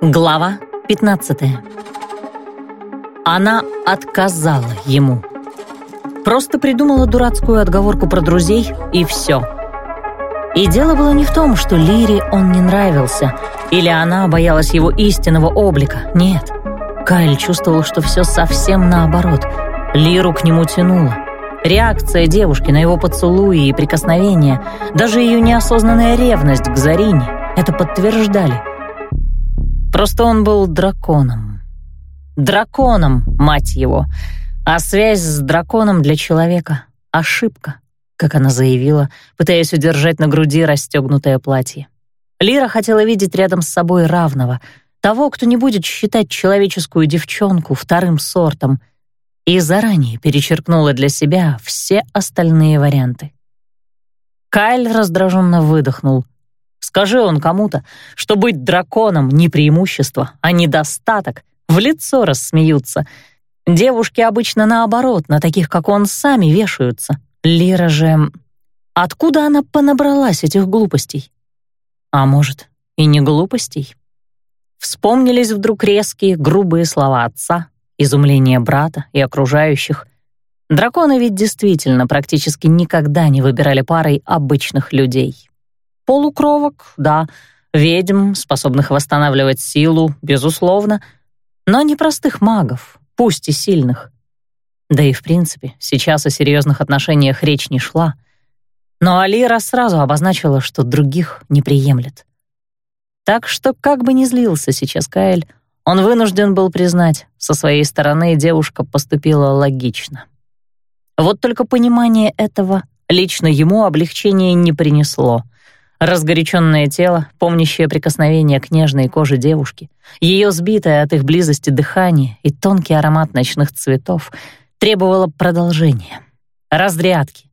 Глава 15 Она отказала ему. Просто придумала дурацкую отговорку про друзей, и все. И дело было не в том, что Лире он не нравился, или она боялась его истинного облика. Нет. Кайл чувствовал, что все совсем наоборот. Лиру к нему тянуло. Реакция девушки на его поцелуи и прикосновения, даже ее неосознанная ревность к Зарине это подтверждали. Просто он был драконом. Драконом, мать его. А связь с драконом для человека — ошибка, как она заявила, пытаясь удержать на груди расстегнутое платье. Лира хотела видеть рядом с собой равного, того, кто не будет считать человеческую девчонку вторым сортом, и заранее перечеркнула для себя все остальные варианты. Кайль раздраженно выдохнул. Скажи он кому-то, что быть драконом не преимущество, а недостаток, в лицо рассмеются. Девушки обычно наоборот, на таких, как он, сами вешаются. Лира же... Откуда она понабралась этих глупостей? А может, и не глупостей? Вспомнились вдруг резкие, грубые слова отца, изумление брата и окружающих. Драконы ведь действительно практически никогда не выбирали парой обычных людей. Полукровок, да, ведьм, способных восстанавливать силу, безусловно, но не простых магов, пусть и сильных. Да и в принципе, сейчас о серьезных отношениях речь не шла. Но Алира сразу обозначила, что других не приемлет. Так что, как бы ни злился сейчас Каэль, он вынужден был признать, со своей стороны девушка поступила логично. Вот только понимание этого лично ему облегчения не принесло. Разгоряченное тело, помнящее прикосновение к нежной коже девушки, ее сбитое от их близости дыхание и тонкий аромат ночных цветов требовало продолжения, разрядки.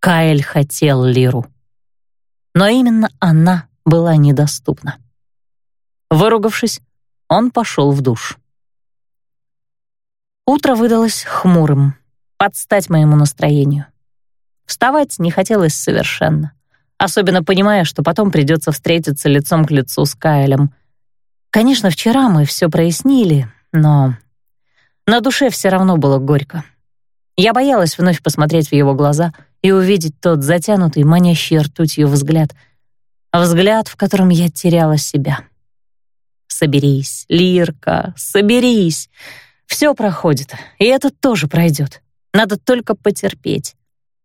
Каэль хотел Лиру. Но именно она была недоступна. Выругавшись, он пошел в душ. Утро выдалось хмурым, под стать моему настроению. Вставать не хотелось совершенно, особенно понимая, что потом придется встретиться лицом к лицу с Кайлем. Конечно, вчера мы все прояснили, но на душе все равно было горько. Я боялась вновь посмотреть в его глаза и увидеть тот затянутый, манящий ртутью взгляд, взгляд, в котором я теряла себя. Соберись, Лирка, соберись. Все проходит, и это тоже пройдет. Надо только потерпеть.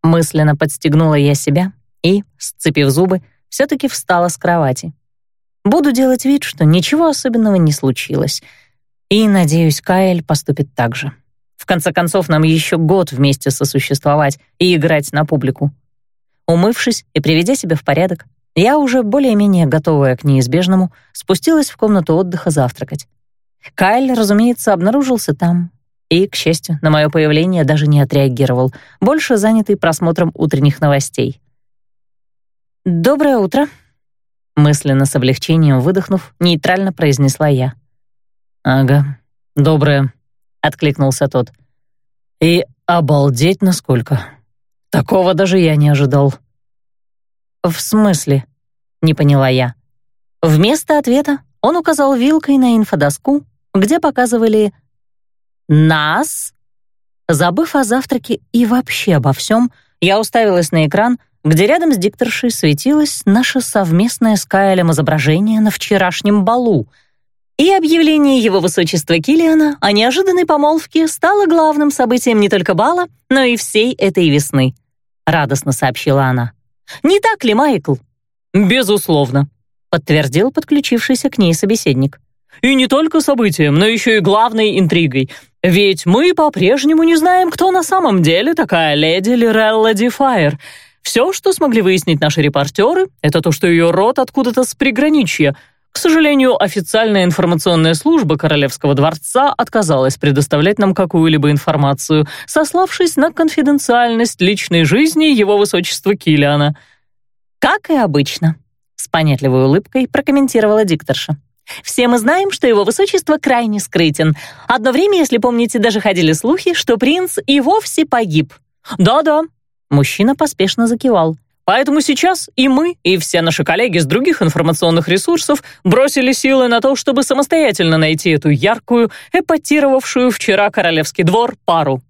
Мысленно подстегнула я себя и, сцепив зубы, все-таки встала с кровати. Буду делать вид, что ничего особенного не случилось. И, надеюсь, Каэль поступит так же. В конце концов, нам еще год вместе сосуществовать и играть на публику. Умывшись и приведя себя в порядок, я уже более-менее готовая к неизбежному, спустилась в комнату отдыха завтракать. Кайл, разумеется, обнаружился там и, к счастью, на мое появление даже не отреагировал, больше занятый просмотром утренних новостей. «Доброе утро», — мысленно с облегчением выдохнув, нейтрально произнесла я. «Ага, доброе», — откликнулся тот. «И обалдеть насколько. Такого даже я не ожидал». «В смысле?» — не поняла я. Вместо ответа он указал вилкой на инфодоску, где показывали «нас». Забыв о завтраке и вообще обо всем, я уставилась на экран, где рядом с дикторшей светилось наше совместное с Кайлем изображение на вчерашнем балу. И объявление его высочества Килиана о неожиданной помолвке стало главным событием не только бала, но и всей этой весны, радостно сообщила она. Не так ли, Майкл?» «Безусловно», — подтвердил подключившийся к ней собеседник. «И не только событием, но еще и главной интригой. Ведь мы по-прежнему не знаем, кто на самом деле такая леди Лирелла Дифайр. Все, что смогли выяснить наши репортеры, это то, что ее род откуда-то с приграничья — к сожалению, официальная информационная служба Королевского дворца отказалась предоставлять нам какую-либо информацию, сославшись на конфиденциальность личной жизни его высочества Килиана. «Как и обычно», — с понятливой улыбкой прокомментировала дикторша. «Все мы знаем, что его высочество крайне скрытен. Одно время, если помните, даже ходили слухи, что принц и вовсе погиб». «Да-да», — мужчина поспешно закивал. Поэтому сейчас и мы, и все наши коллеги с других информационных ресурсов бросили силы на то, чтобы самостоятельно найти эту яркую, эпатировавшую вчера королевский двор пару.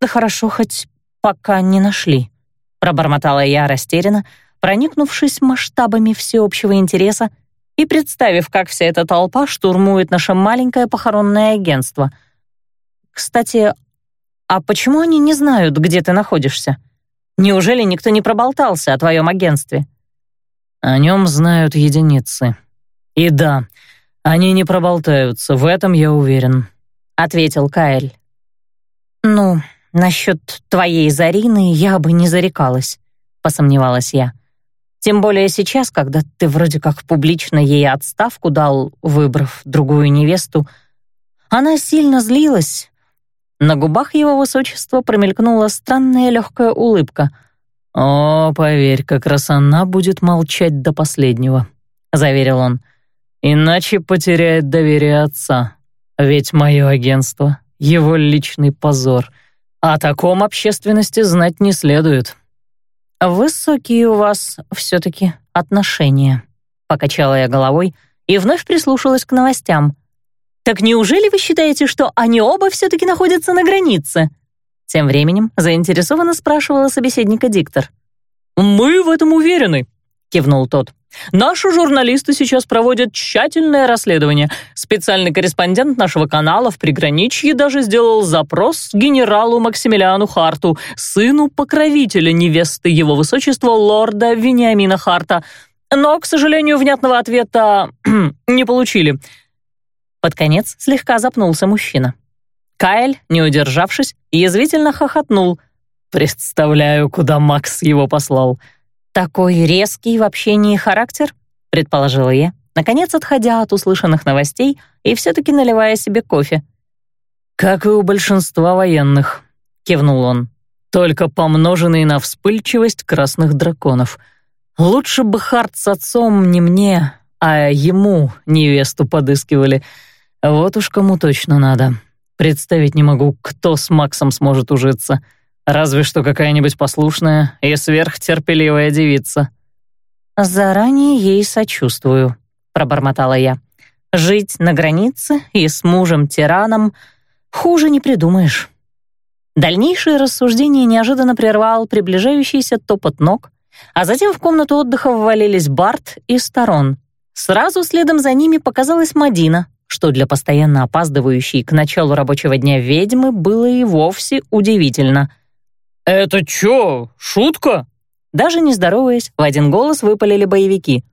«Да хорошо, хоть пока не нашли», — пробормотала я растерянно, проникнувшись масштабами всеобщего интереса и представив, как вся эта толпа штурмует наше маленькое похоронное агентство. «Кстати, а почему они не знают, где ты находишься?» Неужели никто не проболтался о твоем агентстве?» «О нем знают единицы. И да, они не проболтаются, в этом я уверен», — ответил Каэль. «Ну, насчет твоей Зарины я бы не зарекалась», — посомневалась я. «Тем более сейчас, когда ты вроде как публично ей отставку дал, выбрав другую невесту. Она сильно злилась, на губах его высочества промелькнула странная легкая улыбка. «О, поверь, как раз она будет молчать до последнего», — заверил он. «Иначе потеряет доверие отца. Ведь мое агентство — его личный позор. О таком общественности знать не следует». «Высокие у вас все-таки отношения», — покачала я головой и вновь прислушалась к новостям — так неужели вы считаете, что они оба все-таки находятся на границе?» Тем временем заинтересованно спрашивала собеседника диктор. «Мы в этом уверены», — кивнул тот. «Наши журналисты сейчас проводят тщательное расследование. Специальный корреспондент нашего канала в приграничье даже сделал запрос генералу Максимилиану Харту, сыну покровителя невесты его высочества лорда Вениамина Харта. Но, к сожалению, внятного ответа не получили. Под конец слегка запнулся мужчина. Кайл, не удержавшись, язвительно хохотнул. «Представляю, куда Макс его послал». «Такой резкий в общении характер?» — предположила я, наконец отходя от услышанных новостей и все-таки наливая себе кофе. «Как и у большинства военных», — кивнул он, «только помноженный на вспыльчивость красных драконов. Лучше бы Харт с отцом не мне, а ему невесту подыскивали». Вот уж кому точно надо. Представить не могу, кто с Максом сможет ужиться. Разве что какая-нибудь послушная и сверхтерпеливая девица. «Заранее ей сочувствую», — пробормотала я. «Жить на границе и с мужем-тираном хуже не придумаешь». Дальнейшее рассуждение неожиданно прервал приближающийся топот ног, а затем в комнату отдыха ввалились Барт и Сторон. Сразу следом за ними показалась Мадина, что для постоянно опаздывающей к началу рабочего дня ведьмы было и вовсе удивительно. «Это чё, шутка?» Даже не здороваясь, в один голос выпалили боевики.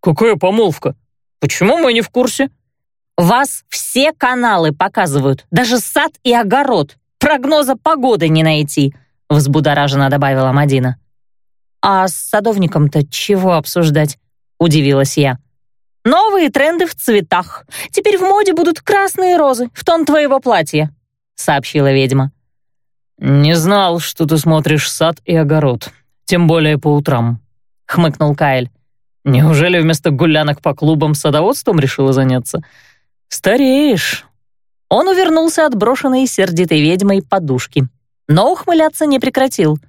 «Какая помолвка? Почему мы не в курсе?» «Вас все каналы показывают, даже сад и огород. Прогноза погоды не найти», — взбудораженно добавила Мадина. «А с садовником-то чего обсуждать?» — удивилась я. Новые тренды в цветах. Теперь в моде будут красные розы в тон твоего платья», — сообщила ведьма. «Не знал, что ты смотришь сад и огород, тем более по утрам», — хмыкнул Кайл. «Неужели вместо гулянок по клубам садоводством решила заняться? Стареешь». Он увернулся от брошенной сердитой ведьмой подушки, но ухмыляться не прекратил.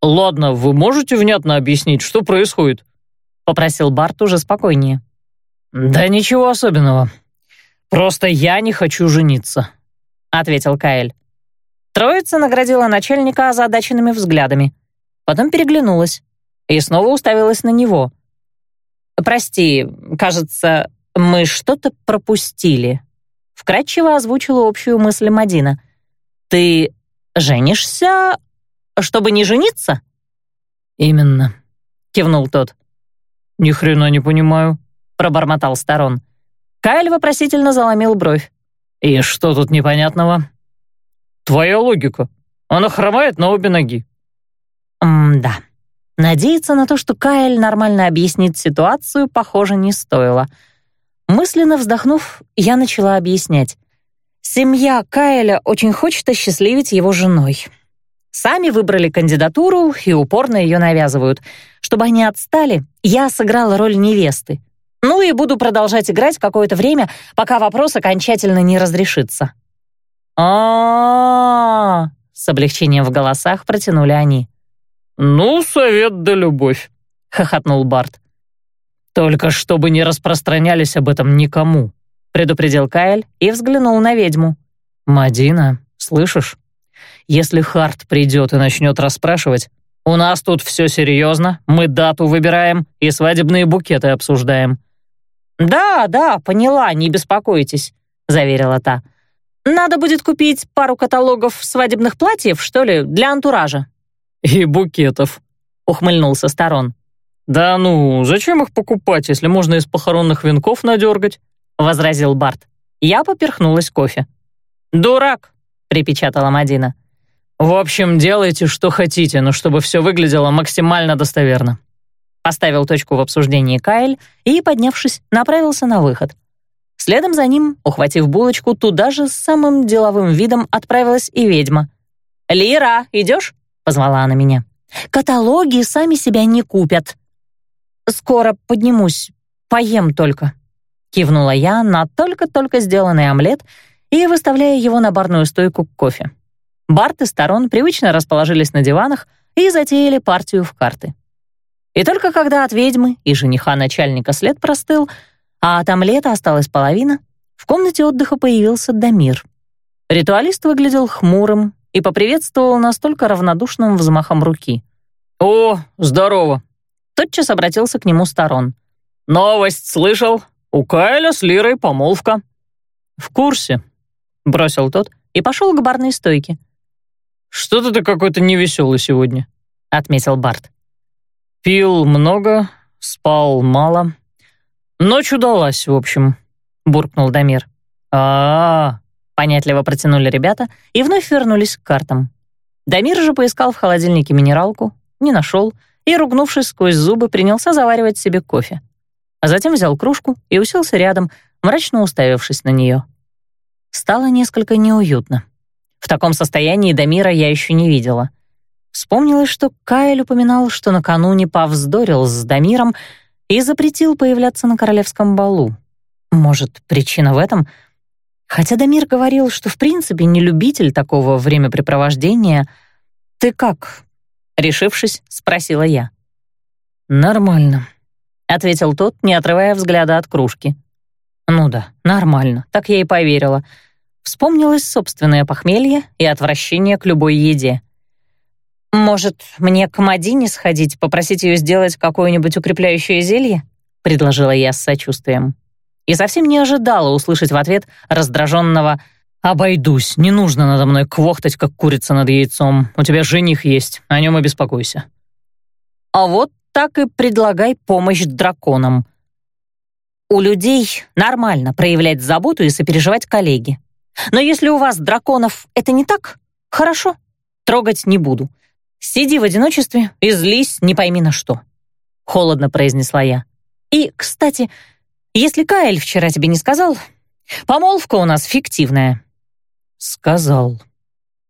«Ладно, вы можете внятно объяснить, что происходит?» — попросил Барт уже спокойнее. «Да ничего особенного. Просто я не хочу жениться», — ответил Каэль. Троица наградила начальника озадаченными взглядами. Потом переглянулась и снова уставилась на него. «Прости, кажется, мы что-то пропустили», — вкратчиво озвучила общую мысль Мадина. «Ты женишься, чтобы не жениться?» «Именно», — кивнул тот. «Ни хрена не понимаю», пробормотал Сторон. Кайл вопросительно заломил бровь. «И что тут непонятного?» «Твоя логика. Она хромает на обе ноги». «М-да». Надеяться на то, что Кайл нормально объяснит ситуацию, похоже, не стоило. Мысленно вздохнув, я начала объяснять. Семья Кайля очень хочет осчастливить его женой. Сами выбрали кандидатуру и упорно ее навязывают. Чтобы они отстали, я сыграла роль невесты. Ну и буду продолжать играть какое-то время, пока вопрос окончательно не разрешится. а с облегчением в голосах протянули они. «Ну, совет да любовь», — хохотнул Барт. «Только чтобы не распространялись об этом никому», — предупредил Кайл и взглянул на ведьму. «Мадина, слышишь? Если Харт придет и начнет расспрашивать, у нас тут все серьезно, мы дату выбираем и свадебные букеты обсуждаем». «Да, да, поняла, не беспокойтесь», — заверила та. «Надо будет купить пару каталогов свадебных платьев, что ли, для антуража». «И букетов», — ухмыльнулся Сторон. «Да ну, зачем их покупать, если можно из похоронных венков надергать?» — возразил Барт. Я поперхнулась кофе. «Дурак», — припечатала Мадина. «В общем, делайте, что хотите, но чтобы все выглядело максимально достоверно». Поставил точку в обсуждении Кайл и, поднявшись, направился на выход. Следом за ним, ухватив булочку, туда же с самым деловым видом отправилась и ведьма. «Лира, идешь?» — позвала она меня. «Каталоги сами себя не купят». «Скоро поднимусь, поем только», — кивнула я на только-только сделанный омлет и выставляя его на барную стойку к кофе. Барт и Сторон привычно расположились на диванах и затеяли партию в карты. И только когда от ведьмы и жениха начальника след простыл, а от омлета осталась половина, в комнате отдыха появился Дамир. Ритуалист выглядел хмурым и поприветствовал настолько равнодушным взмахом руки. «О, здорово!» Тотчас обратился к нему Сторон. «Новость слышал? У Кайля с Лирой помолвка». «В курсе», — бросил тот и пошел к барной стойке. «Что-то ты какой-то невеселый сегодня», — отметил Барт. «Пил много, спал мало. Ночь удалась, в общем», — буркнул Дамир. а, -а, -а понятливо протянули ребята и вновь вернулись к картам. Дамир же поискал в холодильнике минералку, не нашел и, ругнувшись сквозь зубы, принялся заваривать себе кофе. А затем взял кружку и уселся рядом, мрачно уставившись на нее. Стало несколько неуютно. В таком состоянии Дамира я еще не видела. Вспомнилось, что Кайл упоминал, что накануне повздорил с Дамиром и запретил появляться на королевском балу. Может, причина в этом? Хотя Дамир говорил, что в принципе не любитель такого времяпрепровождения. «Ты как?» — решившись, спросила я. «Нормально», — ответил тот, не отрывая взгляда от кружки. «Ну да, нормально, так я и поверила». Вспомнилось собственное похмелье и отвращение к любой еде. «Может, мне к Мадине сходить, попросить ее сделать какое-нибудь укрепляющее зелье?» — предложила я с сочувствием. И совсем не ожидала услышать в ответ раздраженного «Обойдусь, не нужно надо мной квохтать, как курица над яйцом. У тебя жених есть, о нем и беспокойся». «А вот так и предлагай помощь драконам», у людей нормально проявлять заботу и сопереживать коллеге. Но если у вас, драконов, это не так, хорошо, трогать не буду. Сиди в одиночестве и злись не пойми на что. Холодно произнесла я. И, кстати, если Каэль вчера тебе не сказал, помолвка у нас фиктивная. Сказал.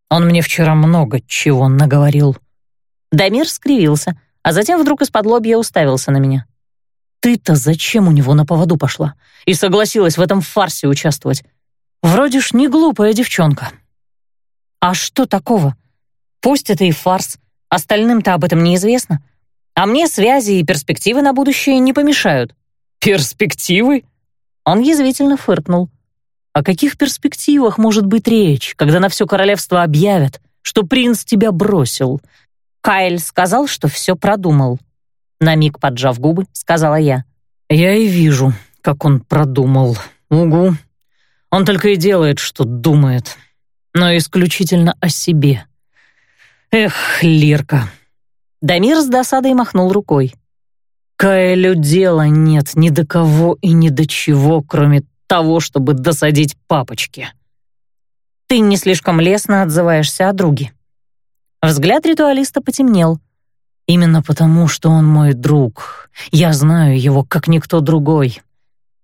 Он мне вчера много чего наговорил. Дамир скривился, а затем вдруг из-под лобья уставился на меня. Ты-то зачем у него на поводу пошла и согласилась в этом фарсе участвовать? Вроде ж не глупая девчонка. А что такого? Пусть это и фарс, остальным-то об этом неизвестно. А мне связи и перспективы на будущее не помешают. Перспективы? Он язвительно фыркнул. О каких перспективах может быть речь, когда на все королевство объявят, что принц тебя бросил? Кайл сказал, что все продумал. На миг поджав губы, сказала я. Я и вижу, как он продумал. Угу. Он только и делает, что думает, но исключительно о себе. Эх, Лирка. Дамир с досадой махнул рукой. Каэлю дела нет ни до кого и ни до чего, кроме того, чтобы досадить папочке. Ты не слишком лестно отзываешься о друге. Взгляд ритуалиста потемнел. Именно потому, что он мой друг. Я знаю его, как никто другой.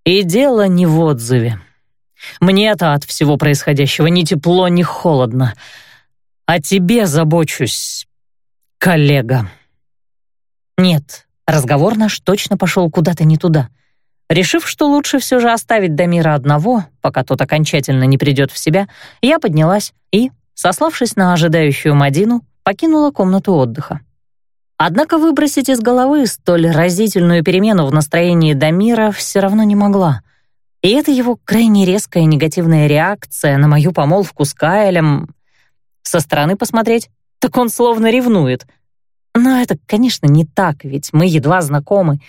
И дело не в отзыве. Мне-то от всего происходящего ни тепло, ни холодно. О тебе забочусь, коллега. Нет, разговор наш точно пошел куда-то не туда. Решив, что лучше все же оставить Дамира одного, пока тот окончательно не придет в себя, я поднялась и, сославшись на ожидающую Мадину, покинула комнату отдыха. Однако выбросить из головы столь разительную перемену в настроении Дамира все равно не могла. И это его крайне резкая негативная реакция на мою помолвку с Кайлем. Со стороны посмотреть, так он словно ревнует. Но это, конечно, не так, ведь мы едва знакомы.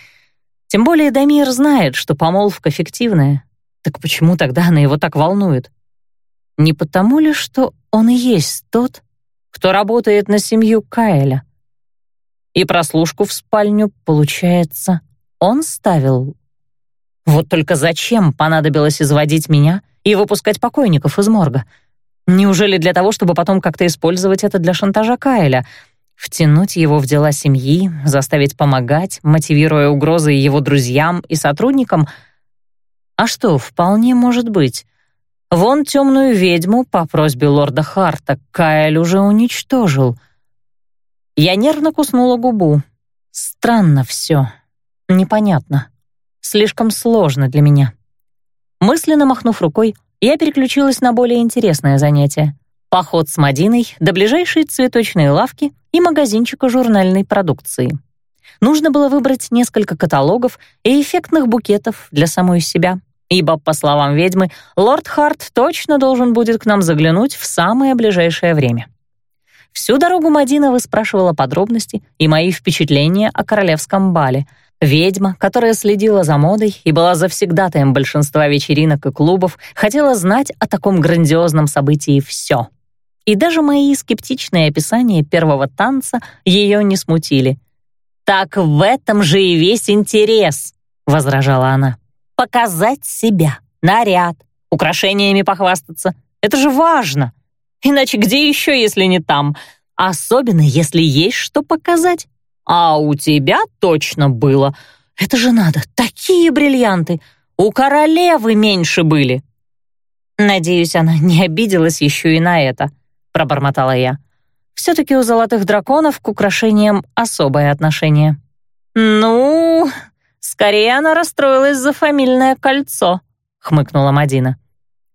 Тем более Дамир знает, что помолвка фиктивная. Так почему тогда она его так волнует? Не потому ли, что он и есть тот, кто работает на семью Кайля? И прослушку в спальню, получается, он ставил. Вот только зачем понадобилось изводить меня и выпускать покойников из морга? Неужели для того, чтобы потом как-то использовать это для шантажа Кайля? Втянуть его в дела семьи, заставить помогать, мотивируя угрозы его друзьям и сотрудникам? А что, вполне может быть. Вон темную ведьму по просьбе лорда Харта Кайл уже уничтожил — я нервно куснула губу. Странно все. Непонятно. Слишком сложно для меня. Мысленно махнув рукой, я переключилась на более интересное занятие. Поход с Мадиной до ближайшей цветочной лавки и магазинчика журнальной продукции. Нужно было выбрать несколько каталогов и эффектных букетов для самой себя, ибо, по словам ведьмы, лорд Харт точно должен будет к нам заглянуть в самое ближайшее время. Всю дорогу Мадина выспрашивала подробности и мои впечатления о королевском бале. Ведьма, которая следила за модой и была завсегдатаем большинства вечеринок и клубов, хотела знать о таком грандиозном событии все. И даже мои скептичные описания первого танца ее не смутили. «Так в этом же и весь интерес», — возражала она. «Показать себя, наряд, украшениями похвастаться. Это же важно!» Иначе где еще, если не там? Особенно, если есть что показать. А у тебя точно было. Это же надо, такие бриллианты. У королевы меньше были. Надеюсь, она не обиделась еще и на это, пробормотала я. Все-таки у золотых драконов к украшениям особое отношение. Ну, скорее она расстроилась за фамильное кольцо, хмыкнула Мадина.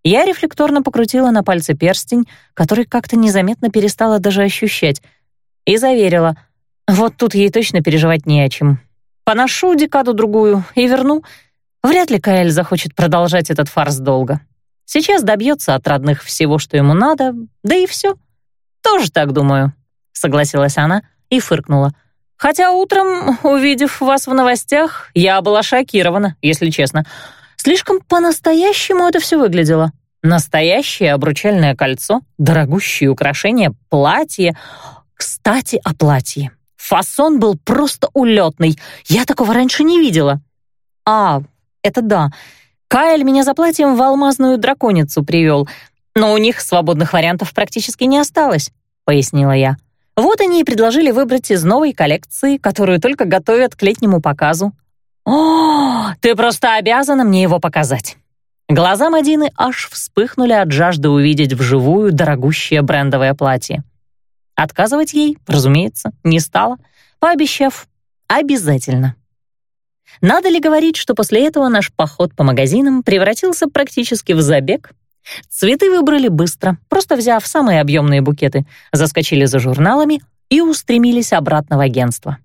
Я рефлекторно покрутила на пальце перстень, который как-то незаметно перестала даже ощущать, и заверила, вот тут ей точно переживать не о чем. Поношу декаду-другую и верну. Вряд ли Каэль захочет продолжать этот фарс долго. Сейчас добьется от родных всего, что ему надо, да и все. Тоже так думаю, согласилась она и фыркнула. Хотя утром, увидев вас в новостях, я была шокирована, если честно. Слишком по-настоящему это все выглядело. Настоящее обручальное кольцо, дорогущие украшения, платье. Кстати, о платье. Фасон был просто улетный. Я такого раньше не видела. А, это да. Кайл меня за платьем в алмазную драконицу привел, но у них свободных вариантов практически не осталось, пояснила я. Вот они и предложили выбрать из новой коллекции, которую только готовят к летнему показу. «О, ты просто обязана мне его показать!» Глаза Мадины аж вспыхнули от жажды увидеть вживую дорогущее брендовое платье. Отказывать ей, разумеется, не стала, пообещав «обязательно». Надо ли говорить, что после этого наш поход по магазинам превратился практически в забег? Цветы выбрали быстро, просто взяв самые объемные букеты, заскочили за журналами и устремились обратно в агентство.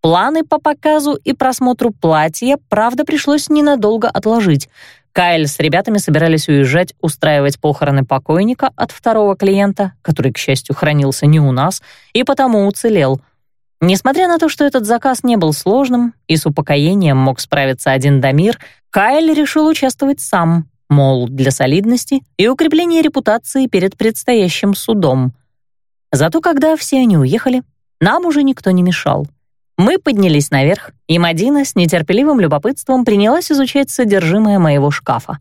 Планы по показу и просмотру платья, правда, пришлось ненадолго отложить. Кайл с ребятами собирались уезжать, устраивать похороны покойника от второго клиента, который, к счастью, хранился не у нас, и потому уцелел. Несмотря на то, что этот заказ не был сложным и с упокоением мог справиться один Дамир, Кайл решил участвовать сам, мол, для солидности и укрепления репутации перед предстоящим судом. Зато когда все они уехали, нам уже никто не мешал. Мы поднялись наверх, и Мадина с нетерпеливым любопытством принялась изучать содержимое моего шкафа.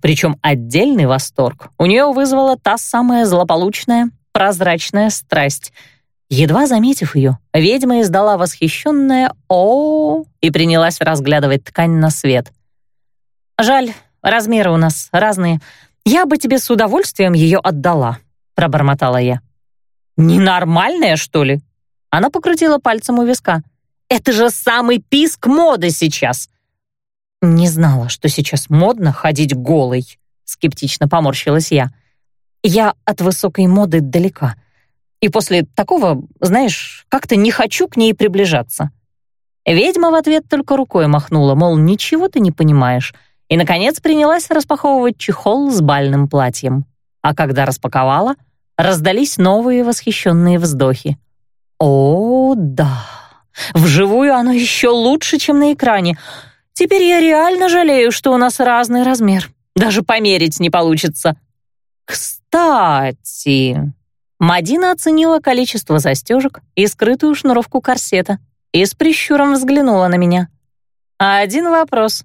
Причем отдельный восторг у нее вызвала та самая злополучная, прозрачная страсть. Едва заметив ее, ведьма издала восхищенное о, и принялась разглядывать ткань на свет. «Жаль, размеры у нас разные. Я бы тебе с удовольствием ее отдала», — пробормотала я. «Ненормальная, что ли?» Она покрутила пальцем у виска. Это же самый писк моды сейчас!» «Не знала, что сейчас модно ходить голой», — скептично поморщилась я. «Я от высокой моды далека. И после такого, знаешь, как-то не хочу к ней приближаться». Ведьма в ответ только рукой махнула, мол, ничего ты не понимаешь, и, наконец, принялась распаковывать чехол с бальным платьем. А когда распаковала, раздались новые восхищенные вздохи. «О, да! Вживую оно еще лучше, чем на экране. Теперь я реально жалею, что у нас разный размер. Даже померить не получится». «Кстати...» Мадина оценила количество застежек и скрытую шнуровку корсета и с прищуром взглянула на меня. «Один вопрос.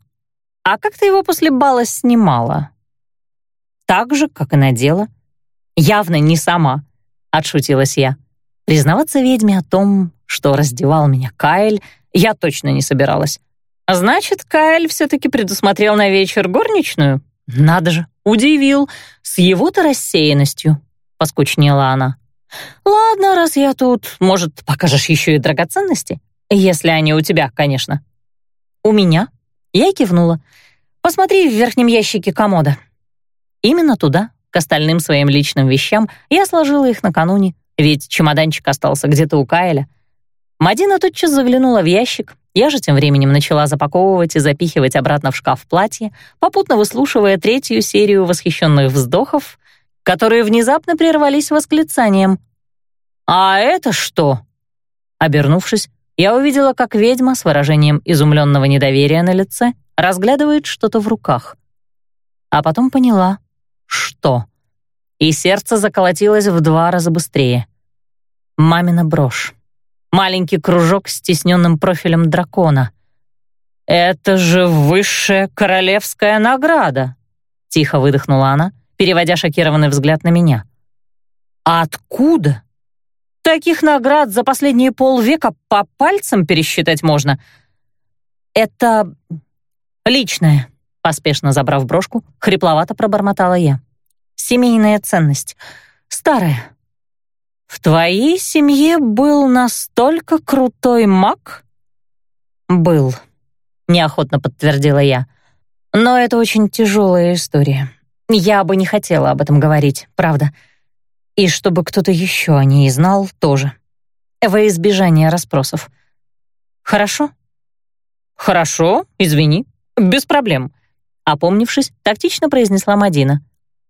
А как ты его после бала снимала?» «Так же, как и надела. Явно не сама», — отшутилась я. Признаваться ведьме о том, что раздевал меня Кайл, я точно не собиралась. Значит, Кайл все-таки предусмотрел на вечер горничную? Надо же, удивил. С его-то рассеянностью, — поскучнела она. «Ладно, раз я тут, может, покажешь еще и драгоценности? Если они у тебя, конечно». «У меня?» Я кивнула. «Посмотри в верхнем ящике комода». Именно туда, к остальным своим личным вещам, я сложила их накануне, ведь чемоданчик остался где-то у Кайля. Мадина тотчас заглянула в ящик, я же тем временем начала запаковывать и запихивать обратно в шкаф платье, попутно выслушивая третью серию восхищенных вздохов, которые внезапно прервались восклицанием. «А это что?» Обернувшись, я увидела, как ведьма с выражением изумленного недоверия на лице разглядывает что-то в руках. А потом поняла, что. И сердце заколотилось в два раза быстрее. Мамина брошь. Маленький кружок с стесненным профилем дракона. «Это же высшая королевская награда!» — тихо выдохнула она, переводя шокированный взгляд на меня. «А откуда?» Таких наград за последние полвека по пальцам пересчитать можно. Это личное, поспешно забрав брошку, хрипловато пробормотала я. Семейная ценность. Старая. В твоей семье был настолько крутой маг? Был, неохотно подтвердила я. Но это очень тяжелая история. Я бы не хотела об этом говорить, правда. И чтобы кто-то еще о ней знал тоже. Во избежание расспросов. Хорошо? Хорошо, извини. Без проблем. Опомнившись, тактично произнесла Мадина.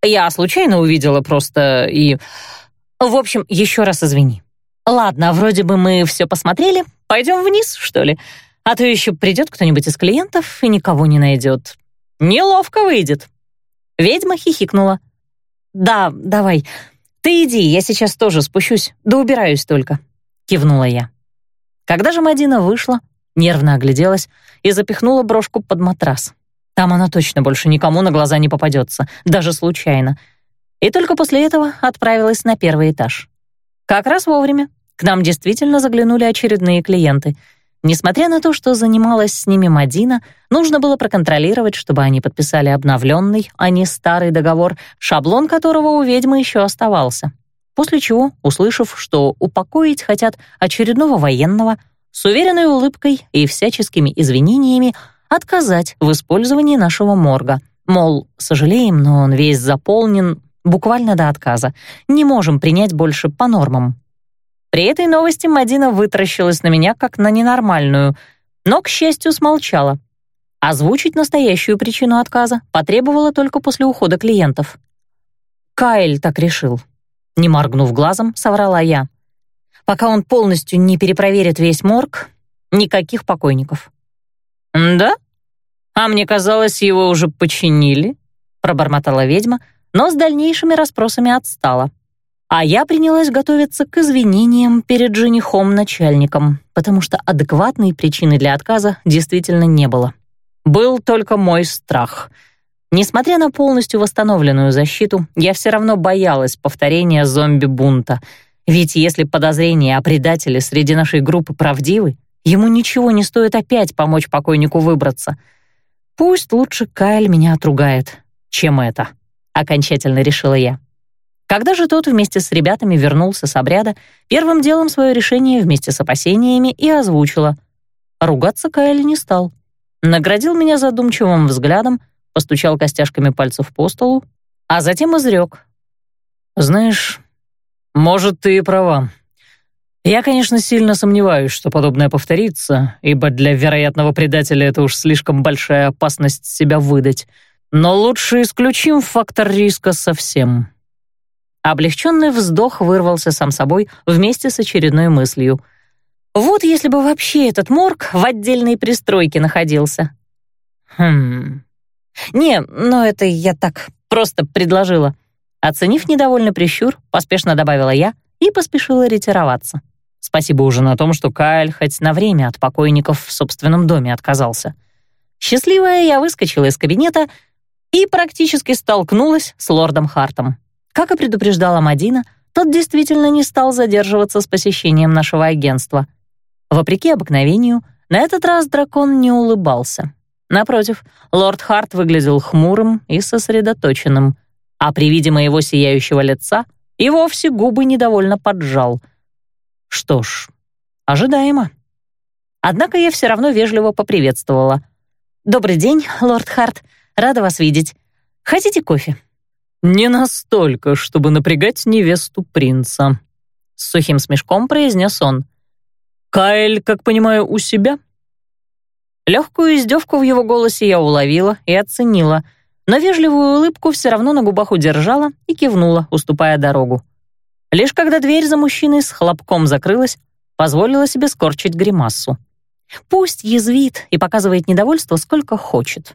Я случайно увидела просто и... В общем, еще раз извини. Ладно, вроде бы мы все посмотрели. Пойдем вниз, что ли? А то еще придет кто-нибудь из клиентов и никого не найдет. Неловко выйдет. Ведьма хихикнула. Да, давай. «Ты иди, я сейчас тоже спущусь, да убираюсь только», — кивнула я. Когда же Мадина вышла, нервно огляделась и запихнула брошку под матрас. Там она точно больше никому на глаза не попадется, даже случайно. И только после этого отправилась на первый этаж. Как раз вовремя. К нам действительно заглянули очередные клиенты — Несмотря на то, что занималась с ними Мадина, нужно было проконтролировать, чтобы они подписали обновленный, а не старый договор, шаблон которого у ведьмы еще оставался. После чего, услышав, что упокоить хотят очередного военного, с уверенной улыбкой и всяческими извинениями отказать в использовании нашего морга. Мол, сожалеем, но он весь заполнен буквально до отказа. Не можем принять больше по нормам. При этой новости Мадина вытаращилась на меня как на ненормальную, но, к счастью, смолчала. Озвучить настоящую причину отказа потребовала только после ухода клиентов. Кайл так решил. Не моргнув глазом, соврала я. Пока он полностью не перепроверит весь морг, никаких покойников. «Да? А мне казалось, его уже починили», — пробормотала ведьма, но с дальнейшими расспросами отстала. А я принялась готовиться к извинениям перед женихом-начальником, потому что адекватной причины для отказа действительно не было. Был только мой страх. Несмотря на полностью восстановленную защиту, я все равно боялась повторения зомби-бунта. Ведь если подозрения о предателе среди нашей группы правдивы, ему ничего не стоит опять помочь покойнику выбраться. Пусть лучше Кайл меня отругает, чем это, окончательно решила я. Когда же тот вместе с ребятами вернулся с обряда, первым делом свое решение вместе с опасениями и озвучила. Ругаться Каэль не стал. Наградил меня задумчивым взглядом, постучал костяшками пальцев по столу, а затем изрек. «Знаешь, Может, ты и права. Я, конечно, сильно сомневаюсь, что подобное повторится, ибо для вероятного предателя это уж слишком большая опасность себя выдать. Но лучше исключим фактор риска совсем. Облегченный вздох вырвался сам собой вместе с очередной мыслью. Вот если бы вообще этот морг в отдельной пристройке находился. Хм. Не, но это я так просто предложила. Оценив недовольный прищур, поспешно добавила я и поспешила ретироваться. Спасибо уже на том, что Кайл хоть на время от покойников в собственном доме отказался. Счастливая я выскочила из кабинета и практически столкнулась с лордом Хартом. Как и предупреждала Мадина, тот действительно не стал задерживаться с посещением нашего агентства. Вопреки обыкновению, на этот раз дракон не улыбался. Напротив, лорд Харт выглядел хмурым и сосредоточенным, а при виде моего сияющего лица и вовсе губы недовольно поджал. Что ж, ожидаемо. Однако я все равно вежливо поприветствовала. «Добрый день, лорд Харт. Рада вас видеть. Хотите кофе?» «Не настолько, чтобы напрягать невесту принца», — с сухим смешком произнес он. «Каэль, как понимаю, у себя?» Легкую издевку в его голосе я уловила и оценила, но вежливую улыбку все равно на губах удержала и кивнула, уступая дорогу. Лишь когда дверь за мужчиной с хлопком закрылась, позволила себе скорчить гримасу. Пусть язвит и показывает недовольство сколько хочет.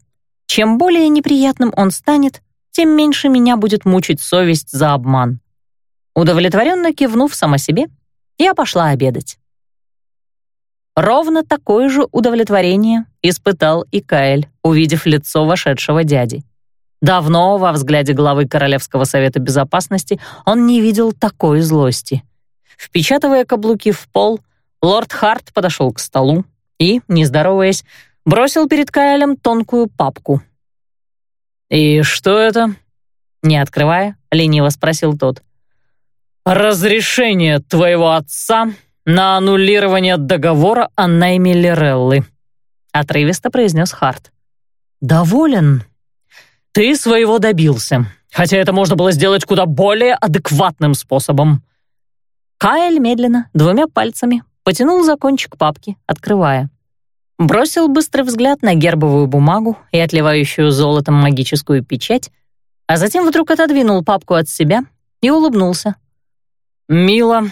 Чем более неприятным он станет, тем меньше меня будет мучить совесть за обман. Удовлетворенно кивнув сама себе, я пошла обедать. Ровно такое же удовлетворение испытал и Каэль, увидев лицо вошедшего дяди. Давно во взгляде главы Королевского совета безопасности он не видел такой злости. Впечатывая каблуки в пол, лорд Харт подошел к столу и, не здороваясь, бросил перед Каэлем тонкую папку — «И что это?» Не открывая, лениво спросил тот. «Разрешение твоего отца на аннулирование договора о найме Лиреллы», отрывисто произнес Харт. «Доволен? Ты своего добился, хотя это можно было сделать куда более адекватным способом». Кайл медленно, двумя пальцами, потянул за кончик папки, открывая бросил быстрый взгляд на гербовую бумагу и отливающую золотом магическую печать, а затем вдруг отодвинул папку от себя и улыбнулся. «Мило.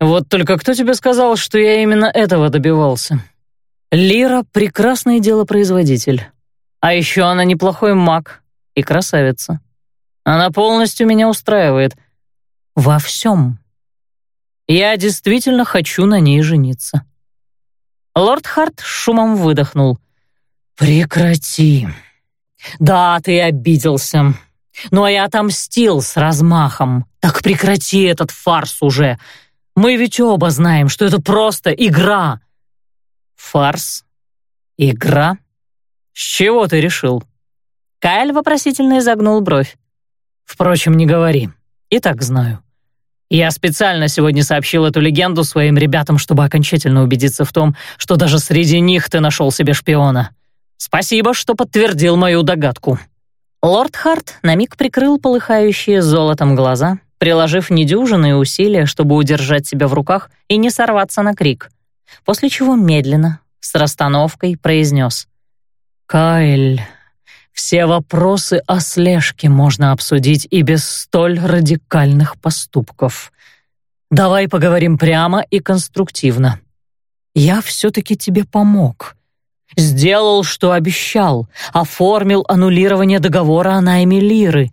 Вот только кто тебе сказал, что я именно этого добивался? Лира — прекрасный делопроизводитель. А еще она неплохой маг и красавица. Она полностью меня устраивает. Во всем. Я действительно хочу на ней жениться». Лорд Харт шумом выдохнул. «Прекрати. Да, ты обиделся. Ну а я отомстил с размахом. Так прекрати этот фарс уже. Мы ведь оба знаем, что это просто игра». «Фарс? Игра? С чего ты решил?» Кайл вопросительно изогнул бровь. «Впрочем, не говори. И так знаю. Я специально сегодня сообщил эту легенду своим ребятам, чтобы окончательно убедиться в том, что даже среди них ты нашел себе шпиона. Спасибо, что подтвердил мою догадку». Лорд Харт на миг прикрыл полыхающие золотом глаза, приложив недюжинные усилия, чтобы удержать себя в руках и не сорваться на крик, после чего медленно, с расстановкой, произнес «Кайль, все вопросы о слежке можно обсудить и без столь радикальных поступков. Давай поговорим прямо и конструктивно. Я все-таки тебе помог. Сделал, что обещал, оформил аннулирование договора о найме Лиры,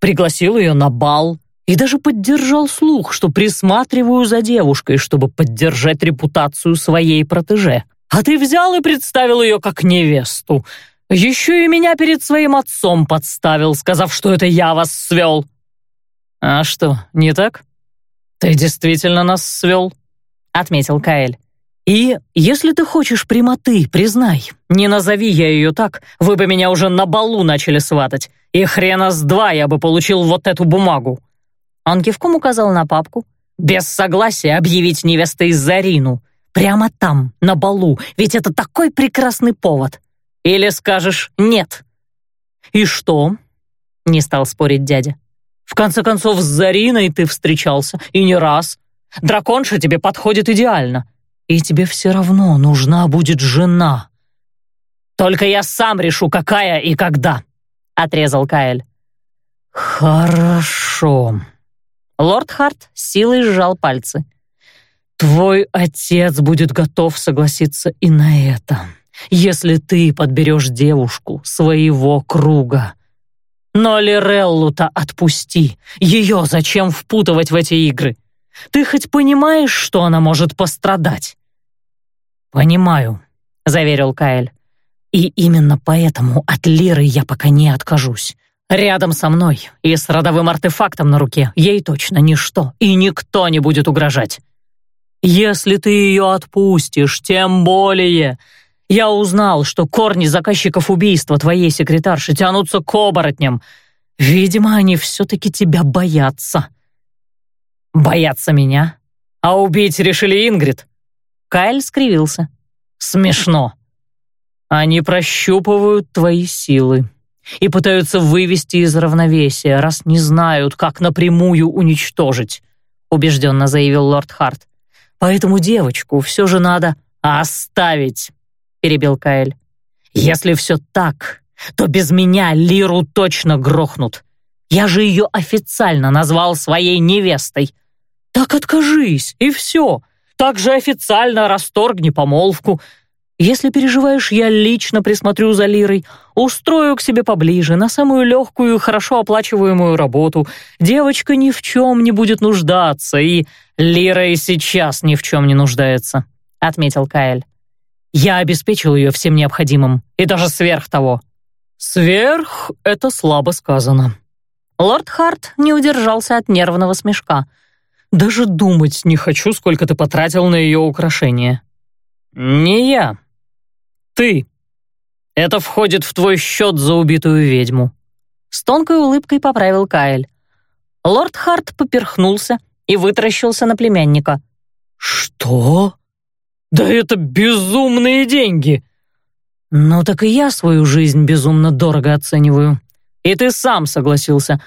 пригласил ее на бал и даже поддержал слух, что присматриваю за девушкой, чтобы поддержать репутацию своей протеже. А ты взял и представил ее как невесту — еще и меня перед своим отцом подставил, сказав, что это я вас свел. А что, не так? Ты действительно нас свел, отметил Каэль. И если ты хочешь прямоты, признай, не назови я ее так, вы бы меня уже на балу начали сватать, и хрена с два я бы получил вот эту бумагу. Он кивком указал на папку. Без согласия объявить невестой Зарину. Прямо там, на балу, ведь это такой прекрасный повод. Или скажешь «нет». «И что?» — не стал спорить дядя. В конце концов, с Зариной ты встречался, и не раз. Драконша тебе подходит идеально. И тебе все равно нужна будет жена. Только я сам решу, какая и когда», — отрезал Каэль. «Хорошо». Лорд Харт силой сжал пальцы. «Твой отец будет готов согласиться и на это, если ты подберешь девушку своего круга. Но Лиреллу-то отпусти, ее зачем впутывать в эти игры? Ты хоть понимаешь, что она может пострадать?» «Понимаю», — заверил Каэль. «И именно поэтому от Лиры я пока не откажусь. Рядом со мной и с родовым артефактом на руке ей точно ничто и никто не будет угрожать. Если ты ее отпустишь, тем более. Я узнал, что корни заказчиков убийства твоей секретарши тянутся к оборотням. Видимо, они все-таки тебя боятся». «Боятся меня? А убить решили Ингрид?» Кайл скривился. «Смешно. Они прощупывают твои силы и пытаются вывести из равновесия, раз не знают, как напрямую уничтожить», убежденно заявил лорд Харт. «Поэтому девочку все же надо оставить», перебил Кайл. «Если все так, то без меня Лиру точно грохнут. Я же ее официально назвал своей невестой. Так откажись, и все. Так же официально расторгни помолвку. Если переживаешь, я лично присмотрю за Лирой, устрою к себе поближе, на самую легкую, хорошо оплачиваемую работу. Девочка ни в чем не будет нуждаться, и Лира и сейчас ни в чем не нуждается», — отметил Каэль. «Я обеспечил ее всем необходимым, и даже сверх того». «Сверх — это слабо сказано». Лорд Харт не удержался от нервного смешка. «Даже думать не хочу, сколько ты потратил на ее украшения». «Не я», ты. Это входит в твой счет за убитую ведьму». С тонкой улыбкой поправил Каэль. Лорд Харт поперхнулся и вытаращился на племянника. «Что? Да это безумные деньги!» «Ну так и я свою жизнь безумно дорого оцениваю. И ты сам согласился.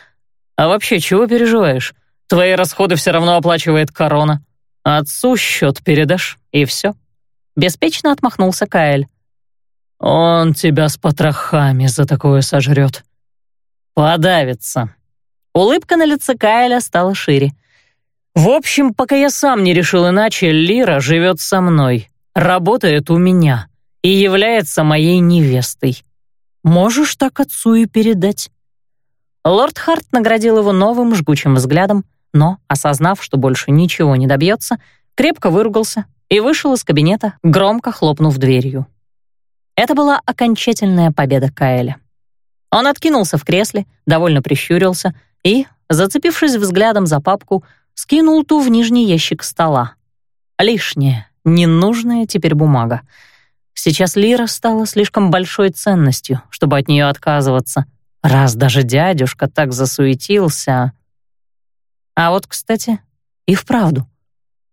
А вообще, чего переживаешь? Твои расходы все равно оплачивает корона. Отцу счет передашь, и все». Беспечно отмахнулся Каэль. Он тебя с потрохами за такое сожрет. Подавится. Улыбка на лице Кайля стала шире. В общем, пока я сам не решил иначе, Лира живет со мной, работает у меня и является моей невестой. Можешь так отцу и передать. Лорд Харт наградил его новым жгучим взглядом, но, осознав, что больше ничего не добьется, крепко выругался и вышел из кабинета, громко хлопнув дверью. Это была окончательная победа Каэля. Он откинулся в кресле, довольно прищурился и, зацепившись взглядом за папку, скинул ту в нижний ящик стола. Лишняя, ненужная теперь бумага. Сейчас лира стала слишком большой ценностью, чтобы от нее отказываться, раз даже дядюшка так засуетился. А вот, кстати, и вправду,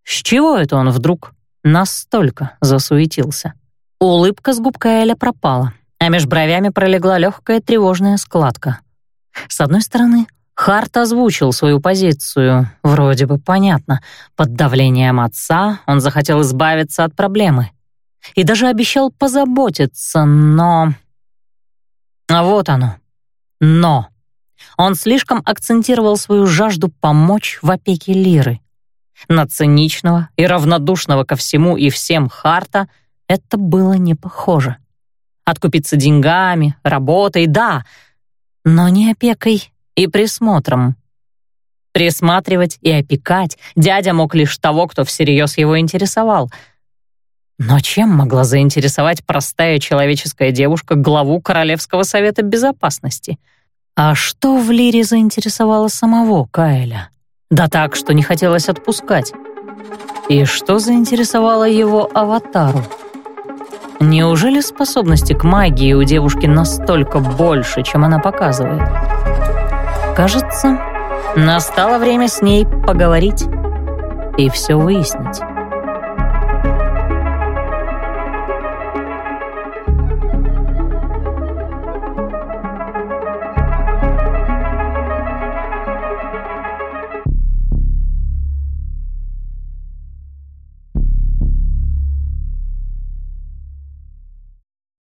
с чего это он вдруг настолько засуетился? Улыбка с губ Каэля пропала, а меж бровями пролегла легкая тревожная складка. С одной стороны, Харт озвучил свою позицию, вроде бы понятно. Под давлением отца он захотел избавиться от проблемы. И даже обещал позаботиться, но... А вот оно. Но. Он слишком акцентировал свою жажду помочь в опеке Лиры. На циничного и равнодушного ко всему и всем Харта — это было не похоже. Откупиться деньгами, работой, да, но не опекой и присмотром. Присматривать и опекать дядя мог лишь того, кто всерьез его интересовал. Но чем могла заинтересовать простая человеческая девушка главу Королевского совета безопасности? А что в Лире заинтересовало самого Каэля? Да так, что не хотелось отпускать. И что заинтересовало его аватару? Неужели способности к магии у девушки настолько больше, чем она показывает? Кажется, настало время с ней поговорить и все выяснить.